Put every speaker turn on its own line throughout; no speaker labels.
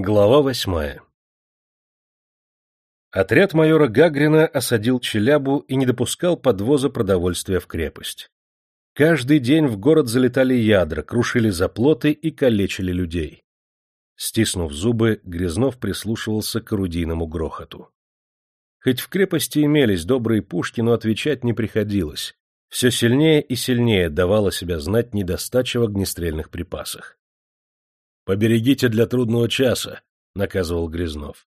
Глава восьмая Отряд майора Гагрина осадил Челябу и не допускал подвоза продовольствия в крепость. Каждый день в город залетали ядра, крушили заплоты и калечили людей. Стиснув зубы, Грязнов прислушивался к орудийному грохоту. Хоть в крепости имелись добрые пушки, но отвечать не приходилось. Все сильнее и сильнее давало себя знать недостача в огнестрельных припасах. «Поберегите для трудного часа», — наказывал Грязнов.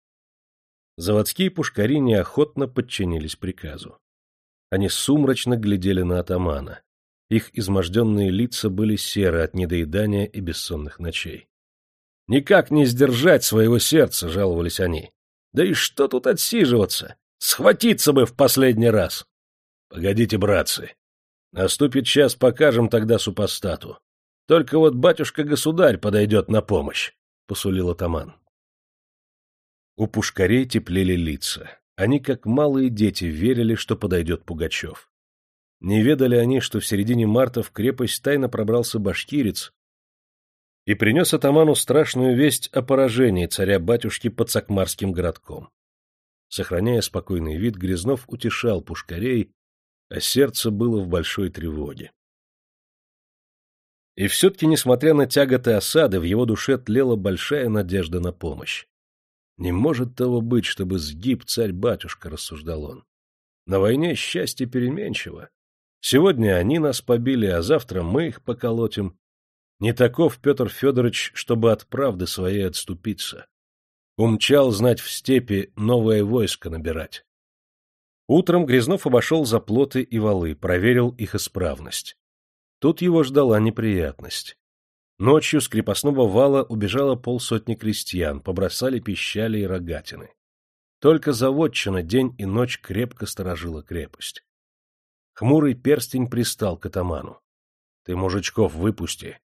Заводские пушкари неохотно подчинились приказу. Они сумрачно глядели на атамана. Их изможденные лица были серы от недоедания и бессонных ночей. «Никак не сдержать своего сердца», — жаловались они. «Да и что тут отсиживаться? Схватиться бы в последний раз!» «Погодите, братцы. Наступит час, покажем тогда супостату. Только вот батюшка-государь подойдет на помощь, — посулил атаман. У пушкарей теплели лица. Они, как малые дети, верили, что подойдет Пугачев. Не ведали они, что в середине марта в крепость тайно пробрался башкирец и принес атаману страшную весть о поражении царя-батюшки под Сакмарским городком. Сохраняя спокойный вид, Грязнов утешал пушкарей, а сердце было в большой тревоге. И все-таки, несмотря на тяготы осады, в его душе тлела большая надежда на помощь. «Не может того быть, чтобы сгиб царь-батюшка», — рассуждал он. «На войне счастье переменчиво. Сегодня они нас побили, а завтра мы их поколотим. Не таков Петр Федорович, чтобы от правды своей отступиться. Умчал знать в степи новое войско набирать». Утром Грязнов обошел заплоты и валы, проверил их исправность. Тут его ждала неприятность. Ночью с крепостного вала убежало полсотни крестьян, побросали пищали и рогатины. Только заводчина день и ночь крепко сторожила крепость. Хмурый перстень пристал к атаману. — Ты мужичков выпусти.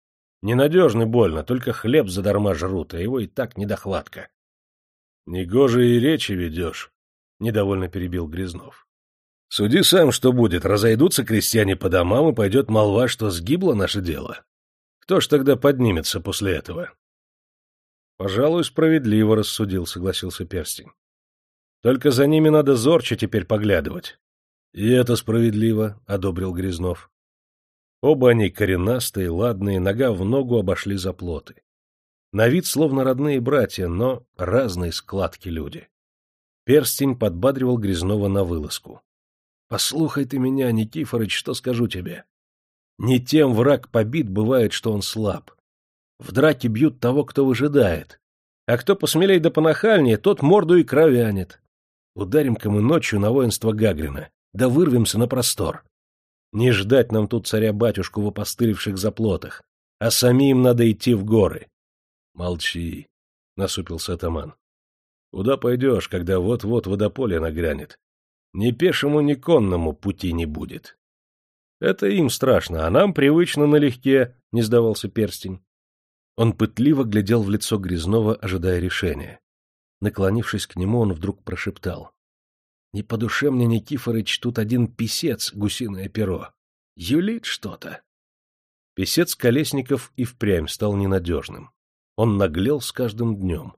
Ненадежный больно, только хлеб задарма жрут, а его и так недохватка. — Негоже и речи ведешь, — недовольно перебил Грязнов. Суди сам, что будет. Разойдутся крестьяне по домам, и пойдет молва, что сгибло наше дело. Кто ж тогда поднимется после этого? — Пожалуй, справедливо рассудил, — согласился Перстень. — Только за ними надо зорче теперь поглядывать. — И это справедливо, — одобрил Грязнов. Оба они коренастые, ладные, нога в ногу обошли заплоты. На вид словно родные братья, но разные складки люди. Перстень подбадривал Грязнова на вылазку. Послухай ты меня, Никифорыч, что скажу тебе. Не тем враг побит бывает, что он слаб. В драке бьют того, кто выжидает. А кто посмелей да понахальнее, тот морду и кровянет. Ударим-ка мы ночью на воинство Гагрина, да вырвемся на простор. Не ждать нам тут царя-батюшку в опостылевших заплотах, а самим надо идти в горы. — Молчи, — насупился атаман. — Куда пойдешь, когда вот-вот водополье нагрянет? Ни пешему, ни конному пути не будет. Это им страшно, а нам привычно налегке, — не сдавался перстень. Он пытливо глядел в лицо Грязнова, ожидая решения. Наклонившись к нему, он вдруг прошептал. — Не по душе мне, Никифорыч, тут один писец, гусиное перо. Юлит что-то. Песец Колесников и впрямь стал ненадежным. Он наглел с каждым днем.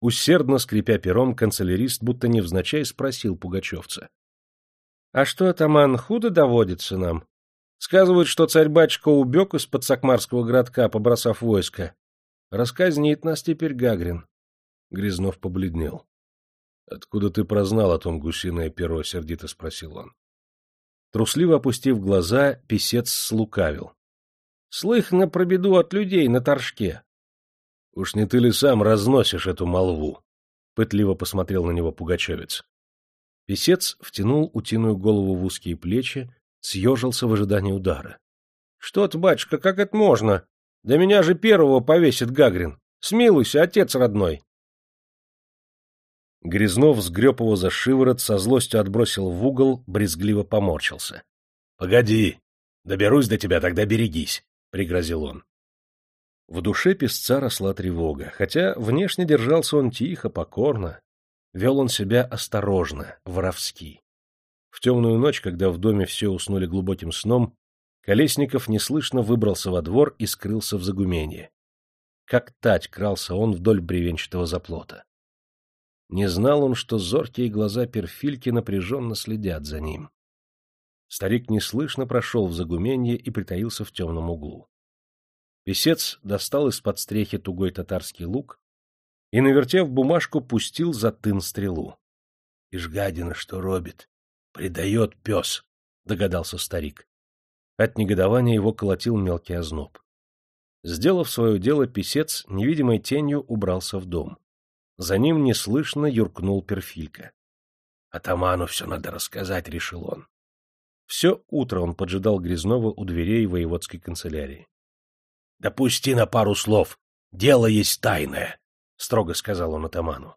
Усердно скрипя пером, канцелярист будто невзначай спросил пугачевца. — А что, атаман, худо доводится нам? Сказывают, что царь-батюшка убег из-под Сакмарского городка, побросав войско. Расказнит нас теперь Гагрин. Грязнов побледнел. — Откуда ты прознал о том гусиное перо? — сердито спросил он. Трусливо опустив глаза, писец слукавил. — Слыхано про беду от людей на торжке. Уж не ты ли сам разносишь эту молву? Пытливо посмотрел на него пугачевец. Песец втянул утиную голову в узкие плечи, съежился в ожидании удара. — Что ты, батюшка, как это можно? Да меня же первого повесит Гагрин. Смилуйся, отец родной. Грязнов сгреб его за шиворот, со злостью отбросил в угол, брезгливо поморщился. — Погоди, доберусь до тебя, тогда берегись, — пригрозил он. В душе песца росла тревога, хотя внешне держался он тихо, покорно. Вел он себя осторожно, воровски. В темную ночь, когда в доме все уснули глубоким сном, Колесников неслышно выбрался во двор и скрылся в загуменье. Как тать крался он вдоль бревенчатого заплота. Не знал он, что зоркие глаза перфильки напряженно следят за ним. Старик неслышно прошел в загуменье и притаился в темном углу. Песец достал из-под стрехи тугой татарский лук и, навертев бумажку, пустил за тын стрелу. — Ишь, гадина, что робит! Предает пес! — догадался старик. От негодования его колотил мелкий озноб. Сделав свое дело, писец невидимой тенью убрался в дом. За ним неслышно юркнул перфилька. — Атаману все надо рассказать, — решил он. Все утро он поджидал Грязнова у дверей воеводской канцелярии. — Допусти на пару слов. Дело есть тайное, — строго сказал он атаману.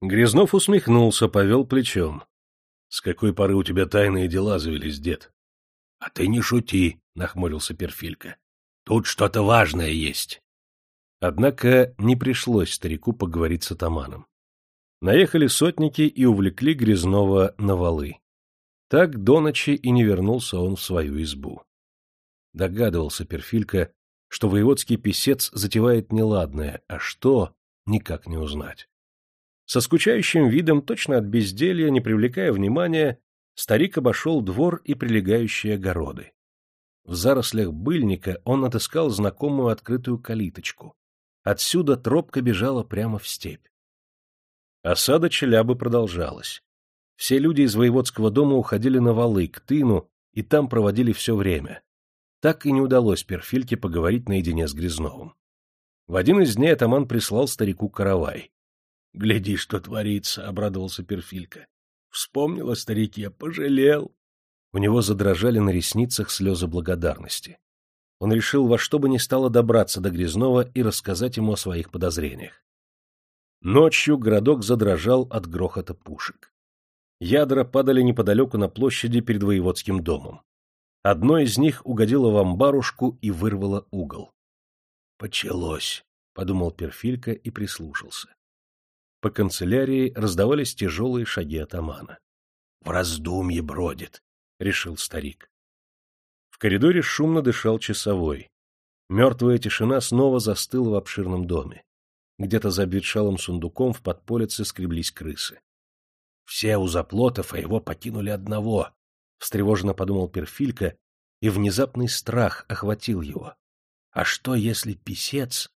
Грязнов усмехнулся, повел плечом. — С какой поры у тебя тайные дела завелись, дед? — А ты не шути, — нахмурился Перфилька. — Тут что-то важное есть. Однако не пришлось старику поговорить с атаманом. Наехали сотники и увлекли Грязнова на валы. Так до ночи и не вернулся он в свою избу. Догадывался Перфилька, что воеводский писец затевает неладное, а что — никак не узнать. Со скучающим видом, точно от безделья, не привлекая внимания, старик обошел двор и прилегающие огороды. В зарослях быльника он отыскал знакомую открытую калиточку. Отсюда тропка бежала прямо в степь. Осада Челябы продолжалась. Все люди из воеводского дома уходили на валы, к тыну, и там проводили все время так и не удалось Перфильке поговорить наедине с Грязновым. В один из дней атаман прислал старику каравай. — Гляди, что творится, — обрадовался Перфилька. — Вспомнил о старике, пожалел. У него задрожали на ресницах слезы благодарности. Он решил во что бы ни стало добраться до Грязнова и рассказать ему о своих подозрениях. Ночью городок задрожал от грохота пушек. Ядра падали неподалеку на площади перед воеводским домом. Одно из них угодило в амбарушку и вырвало угол. «Почалось», — подумал Перфилька и прислушался. По канцелярии раздавались тяжелые шаги атамана. «В раздумье бродит», — решил старик. В коридоре шумно дышал часовой. Мертвая тишина снова застыла в обширном доме. Где-то за обветшалым сундуком в подполице скреблись крысы. Все у заплотов, а его покинули одного, встревоженно подумал Перфилька, и внезапный страх охватил его. А что, если писец?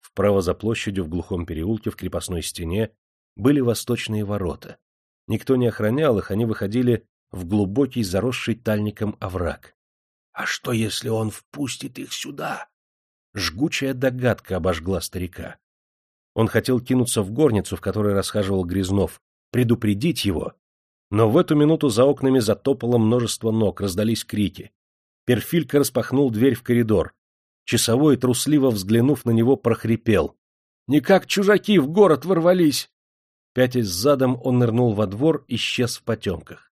Вправо за площадью в глухом переулке в крепостной стене были восточные ворота. Никто не охранял их, они выходили в глубокий, заросший тальником овраг. А что, если он впустит их сюда? Жгучая догадка обожгла старика. Он хотел кинуться в горницу, в которой расхаживал Грязнов, предупредить его, но в эту минуту за окнами затопало множество ног, раздались крики. Перфилька распахнул дверь в коридор. Часовой, трусливо взглянув на него, прохрипел. — Не как чужаки в город ворвались! Пятясь задом, он нырнул во двор, исчез в потемках.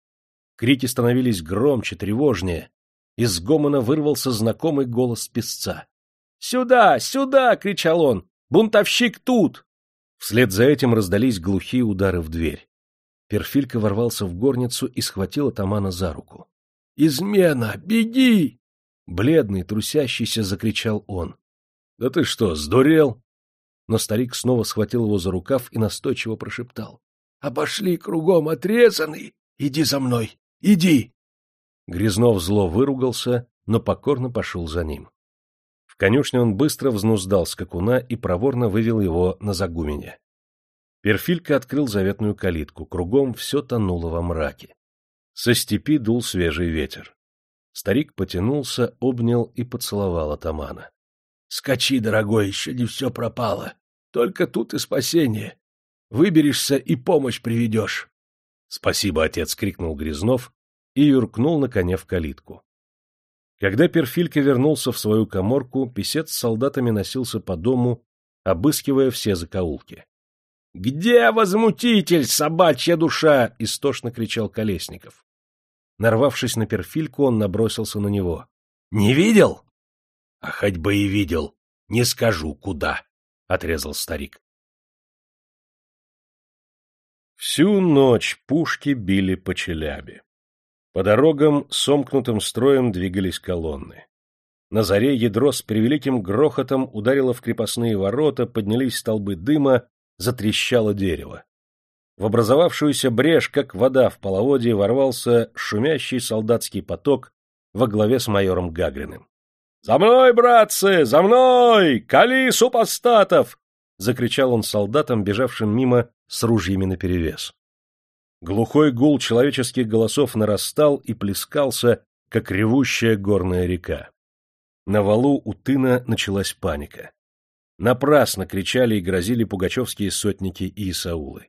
Крики становились громче, тревожнее. Из гомона вырвался знакомый голос песца. — Сюда! Сюда! — кричал он. — Бунтовщик тут! Вслед за этим раздались глухие удары в дверь. Перфилька ворвался в горницу и схватил атамана за руку. — Измена! Беги! Бледный, трусящийся, закричал он. — Да ты что, сдурел? Но старик снова схватил его за рукав и настойчиво прошептал. — Обошли кругом отрезанный! Иди за мной! Иди! Грязнов зло выругался, но покорно пошел за ним. В конюшне он быстро взнуздал скакуна и проворно вывел его на загумене. Перфилька открыл заветную калитку, кругом все тонуло во мраке. Со степи дул свежий ветер. Старик потянулся, обнял и поцеловал атамана. — Скачи, дорогой, еще не все пропало. Только тут и спасение. Выберешься и помощь приведешь. — Спасибо, отец! — крикнул Грязнов и юркнул на коне в калитку. Когда Перфилька вернулся в свою коморку, писец с солдатами носился по дому, обыскивая все закоулки. «Где возмутитель, собачья душа?» — истошно кричал Колесников. Нарвавшись на перфильку, он набросился на него. «Не видел?» «А хоть бы и видел, не скажу, куда», — отрезал старик. Всю ночь пушки били по Челябе. По дорогам сомкнутым строем двигались колонны. На заре ядро с превеликим грохотом ударило в крепостные ворота, поднялись столбы дыма, затрещало дерево. В образовавшуюся брешь, как вода в половодье, ворвался шумящий солдатский поток во главе с майором Гагриным. — За мной, братцы, за мной! Кали супостатов! — закричал он солдатам, бежавшим мимо с ружьями наперевес. Глухой гул человеческих голосов нарастал и плескался, как ревущая горная река. На валу у тына началась паника. Напрасно кричали и грозили пугачевские сотники и Исаулы.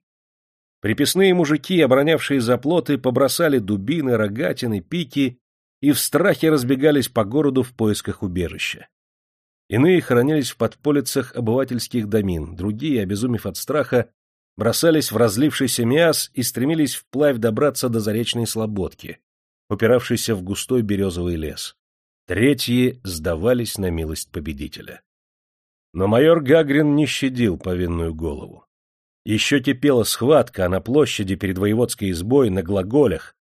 Приписные мужики, оборонявшие заплоты, побросали дубины, рогатины, пики и в страхе разбегались по городу в поисках убежища. Иные хоронились в подполицах обывательских домин, другие, обезумев от страха, бросались в разлившийся миас и стремились вплавь добраться до заречной слободки, упиравшейся в густой березовый лес. Третьи сдавались на милость победителя. Но майор Гагрин не щадил повинную голову. Еще кипела схватка, а на площади перед воеводской избой, на глаголях,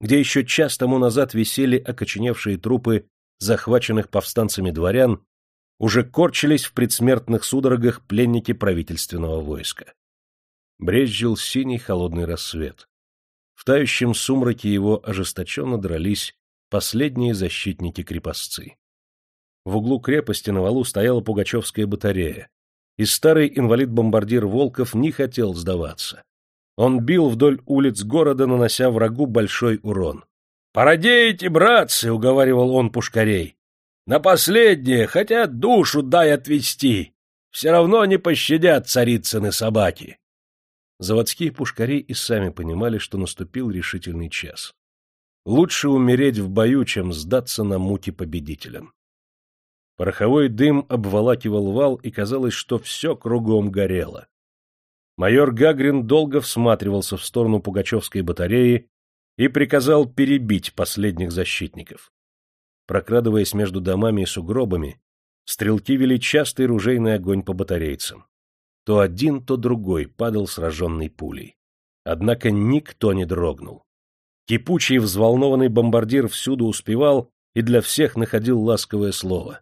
где еще час тому назад висели окоченевшие трупы захваченных повстанцами дворян, уже корчились в предсмертных судорогах пленники правительственного войска. Брезжил синий холодный рассвет. В тающем сумраке его ожесточенно дрались последние защитники-крепостцы. В углу крепости на валу стояла пугачевская батарея, и старый инвалид-бомбардир Волков не хотел сдаваться. Он бил вдоль улиц города, нанося врагу большой урон. — Породеете, братцы! — уговаривал он пушкарей. — На последнее хотят душу дай отвести. Все равно не пощадят царицыны собаки. Заводские пушкари и сами понимали, что наступил решительный час. Лучше умереть в бою, чем сдаться на муки победителям. Пороховой дым обволакивал вал, и казалось, что все кругом горело. Майор Гагрин долго всматривался в сторону Пугачевской батареи и приказал перебить последних защитников. Прокрадываясь между домами и сугробами, стрелки вели частый ружейный огонь по батарейцам. То один, то другой падал сраженный пулей. Однако никто не дрогнул. Кипучий взволнованный бомбардир всюду успевал и для всех находил ласковое слово.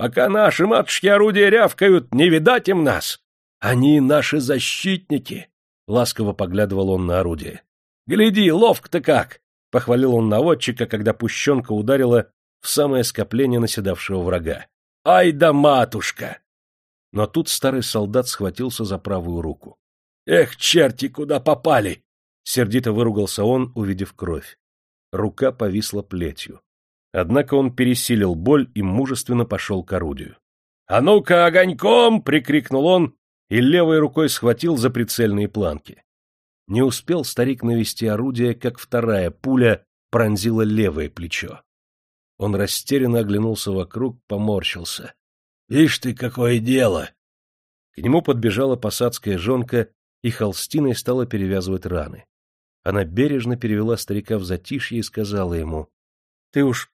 Пока наши матушки орудия рявкают, не видать им нас. Они наши защитники, — ласково поглядывал он на орудие. — Гляди, ловко-то как! — похвалил он наводчика, когда пущенка ударила в самое скопление наседавшего врага. — Ай да матушка! Но тут старый солдат схватился за правую руку. — Эх, черти, куда попали! — сердито выругался он, увидев кровь. Рука повисла плетью. Однако он пересилил боль и мужественно пошел к орудию. — А ну-ка, огоньком! — прикрикнул он и левой рукой схватил за прицельные планки. Не успел старик навести орудие, как вторая пуля пронзила левое плечо. Он растерянно оглянулся вокруг, поморщился. — Ишь ты, какое дело! К нему подбежала посадская жонка и холстиной стала перевязывать раны. Она бережно перевела старика в затишье и сказала ему, — Ты уж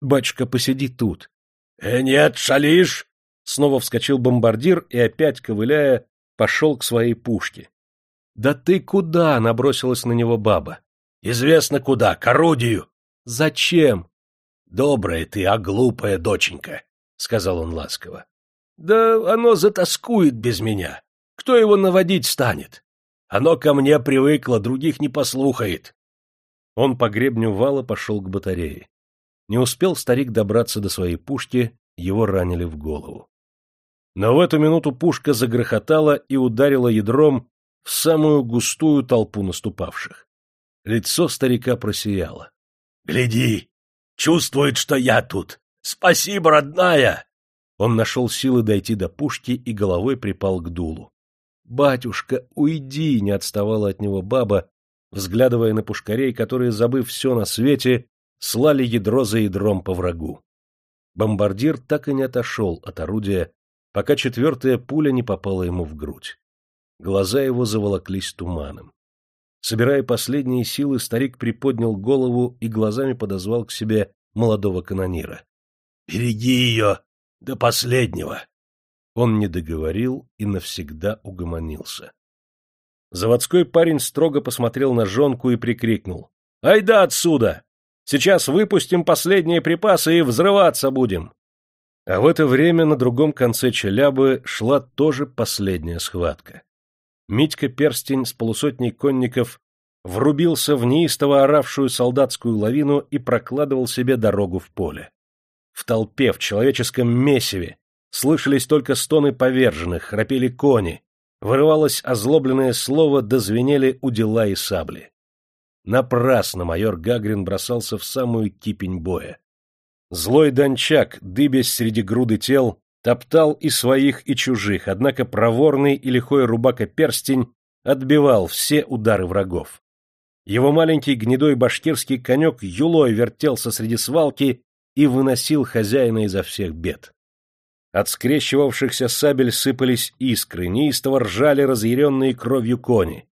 Батюшка, посиди тут. — Э, нет, шалишь! Снова вскочил бомбардир и, опять ковыляя, пошел к своей пушке. — Да ты куда? — набросилась на него баба. — Известно куда, к орудию. — Зачем? — Добрая ты, а глупая доченька, — сказал он ласково. — Да оно затаскует без меня. Кто его наводить станет? Оно ко мне привыкло, других не послухает. Он по гребню вала пошел к батарее. Не успел старик добраться до своей пушки, его ранили в голову. Но в эту минуту пушка загрохотала и ударила ядром в самую густую толпу наступавших. Лицо старика просияло. — Гляди! Чувствует, что я тут! Спасибо, родная! Он нашел силы дойти до пушки и головой припал к дулу. — Батюшка, уйди! — не отставала от него баба, взглядывая на пушкарей, которые, забыв все на свете, слали ядро за ядром по врагу. Бомбардир так и не отошел от орудия, пока четвертая пуля не попала ему в грудь. Глаза его заволоклись туманом. Собирая последние силы, старик приподнял голову и глазами подозвал к себе молодого канонира. — Береги ее до последнего! Он не договорил и навсегда угомонился. Заводской парень строго посмотрел на жонку и прикрикнул. — Айда отсюда! Сейчас выпустим последние припасы и взрываться будем. А в это время на другом конце Челябы шла тоже последняя схватка. Митька Перстень с полусотней конников врубился в неистово оравшую солдатскую лавину и прокладывал себе дорогу в поле. В толпе, в человеческом месиве, слышались только стоны поверженных, храпели кони, вырывалось озлобленное слово, дозвенели удила и сабли. Напрасно майор Гагрин бросался в самую кипень боя. Злой дончак, дыбясь среди груды тел, топтал и своих, и чужих, однако проворный и лихой рубака-перстень отбивал все удары врагов. Его маленький гнедой башкирский конек юлой вертелся среди свалки и выносил хозяина изо всех бед. От скрещивавшихся сабель сыпались искры, неистово ржали разъяренные кровью кони.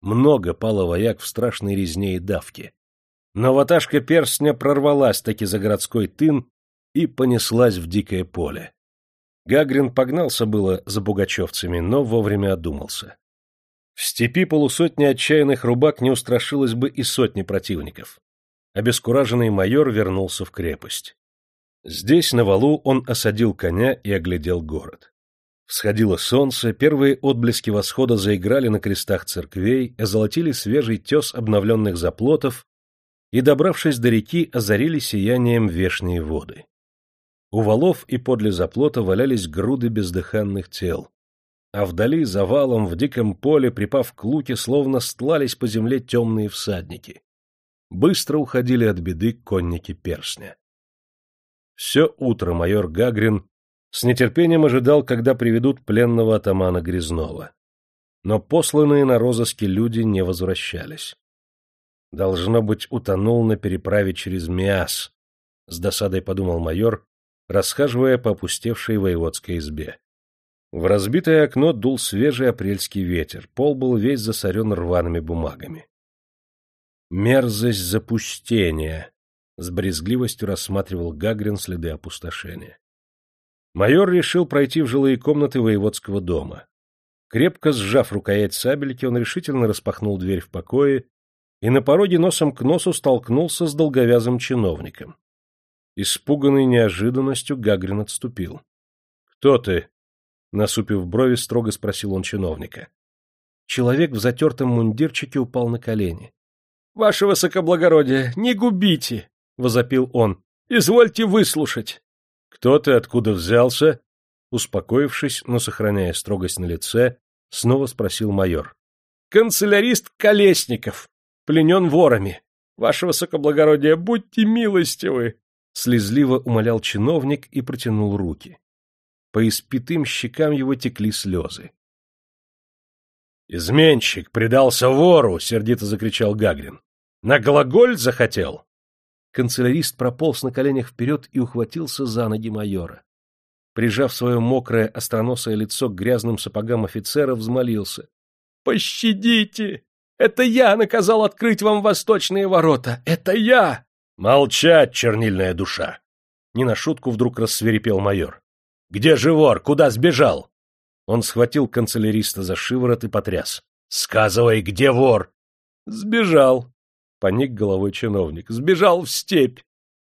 Много пало вояк в страшной резне и давке. Но ваташка перстня прорвалась таки за городской тын и понеслась в дикое поле. Гагрин погнался было за бугачевцами, но вовремя одумался. В степи полусотни отчаянных рубак не устрашилось бы и сотни противников. Обескураженный майор вернулся в крепость. Здесь, на валу, он осадил коня и оглядел город. Всходило солнце, первые отблески восхода заиграли на крестах церквей, озолотили свежий тес обновленных заплотов и, добравшись до реки, озарили сиянием вешние воды. У валов и подле заплота валялись груды бездыханных тел, а вдали за валом в диком поле, припав к луке, словно стлались по земле темные всадники. Быстро уходили от беды конники перстня. Все утро майор Гагрин с нетерпением ожидал, когда приведут пленного атамана Грязнова. Но посланные на розыски люди не возвращались. Должно быть, утонул на переправе через Миас, — с досадой подумал майор, расхаживая по опустевшей воеводской избе. В разбитое окно дул свежий апрельский ветер, пол был весь засорен рваными бумагами. Мерзость запустения! — с брезгливостью рассматривал Гагрин следы опустошения. Майор решил пройти в жилые комнаты воеводского дома. Крепко сжав рукоять сабельки, он решительно распахнул дверь в покое и на пороге носом к носу столкнулся с долговязым чиновником. Испуганный неожиданностью, Гагрин отступил. — Кто ты? — насупив брови, строго спросил он чиновника. Человек в затертом мундирчике упал на колени. — Ваше высокоблагородие, не губите! — возопил он. — Извольте выслушать. — Кто ты, откуда взялся? Успокоившись, но сохраняя строгость на лице, снова спросил майор. — Канцелярист Колесников пленен ворами. Ваше высокоблагородие, будьте милостивы! Слезливо умолял чиновник и протянул руки. По испитым щекам его текли слезы. «Изменщик предался вору!» — сердито закричал Гагрин. «На глаголь захотел?» Канцелярист прополз на коленях вперед и ухватился за ноги майора. Прижав свое мокрое, остроносое лицо к грязным сапогам офицера, взмолился. — Пощадите! Это я наказал открыть вам восточные ворота! Это я! Молчать, чернильная душа! Не на шутку вдруг рассверепел майор. Где же вор? Куда сбежал? Он схватил канцеляриста за шиворот и потряс. Сказывай, где вор? Сбежал. Поник головой чиновник. Сбежал в степь.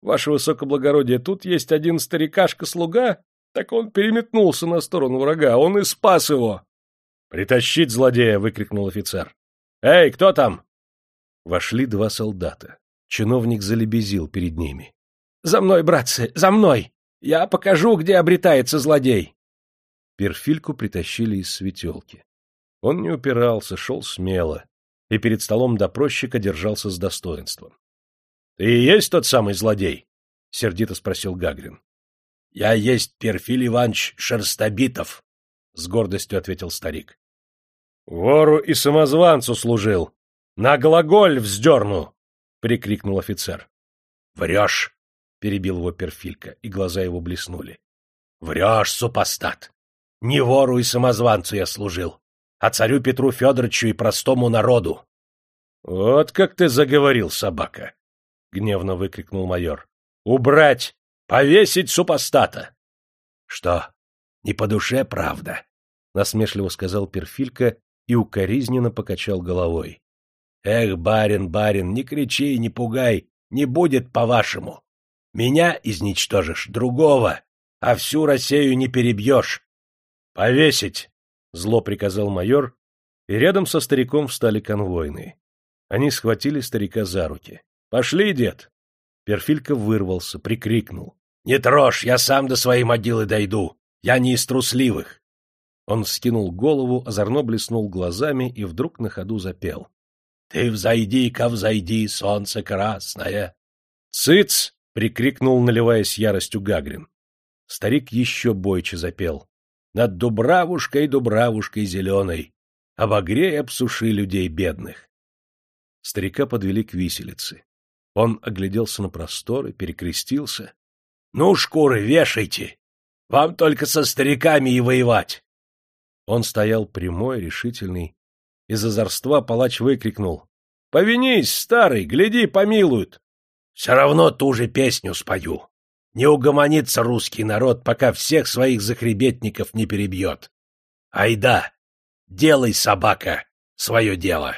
Ваше высокоблагородие, тут есть один старикашка-слуга, так он переметнулся на сторону врага, он и спас его. «Притащить злодея!» — выкрикнул офицер. «Эй, кто там?» Вошли два солдата. Чиновник залебезил перед ними. «За мной, братцы, за мной! Я покажу, где обретается злодей!» Перфильку притащили из светелки. Он не упирался, шел смело, и перед столом допросчика держался с достоинством. — Ты и есть тот самый злодей? — сердито спросил Гагрин. — Я есть Перфиль Иванович Шерстобитов, — с гордостью ответил старик. Вору и самозванцу служил. На глаголь вздерну! — прикрикнул офицер. — Врешь! — перебил его перфилька, и глаза его блеснули. — Врешь, супостат! Не вору и самозванцу я служил, а царю Петру Федоровичу и простому народу. — Вот как ты заговорил, собака! — гневно выкрикнул майор. — Убрать! Повесить супостата! — Что, не по душе правда? — насмешливо сказал перфилька и укоризненно покачал головой. — Эх, барин, барин, не кричи, не пугай, не будет по-вашему. Меня изничтожишь, другого.
а всю Россию не перебьешь.
— Повесить! — зло приказал майор, и рядом со стариком встали конвойные. Они схватили старика за руки. — Пошли, дед! Перфилька вырвался, прикрикнул.
— Не трожь, я сам до своей могилы дойду. Я не из трусливых.
Он вскинул голову, озорно блеснул глазами и вдруг на ходу запел.
— Ты взойди-ка, взойди, солнце красное.
— Цыц! — прикрикнул, наливаясь яростью Гагрин. Старик еще бойче запел. — Над Дубравушкой, Дубравушкой зеленой, обогрей, обсуши людей бедных. Старика подвели к виселице. Он огляделся на просторы, перекрестился.
— Ну, шкуры, вешайте! Вам только со стариками и воевать!
Он стоял прямой, решительный. Из озорства палач выкрикнул. — Повинись, старый, гляди, помилуют!
— Все равно ту же песню спою. Не угомонится русский народ, пока всех своих захребетников не перебьет. Айда, делай, собака, свое дело!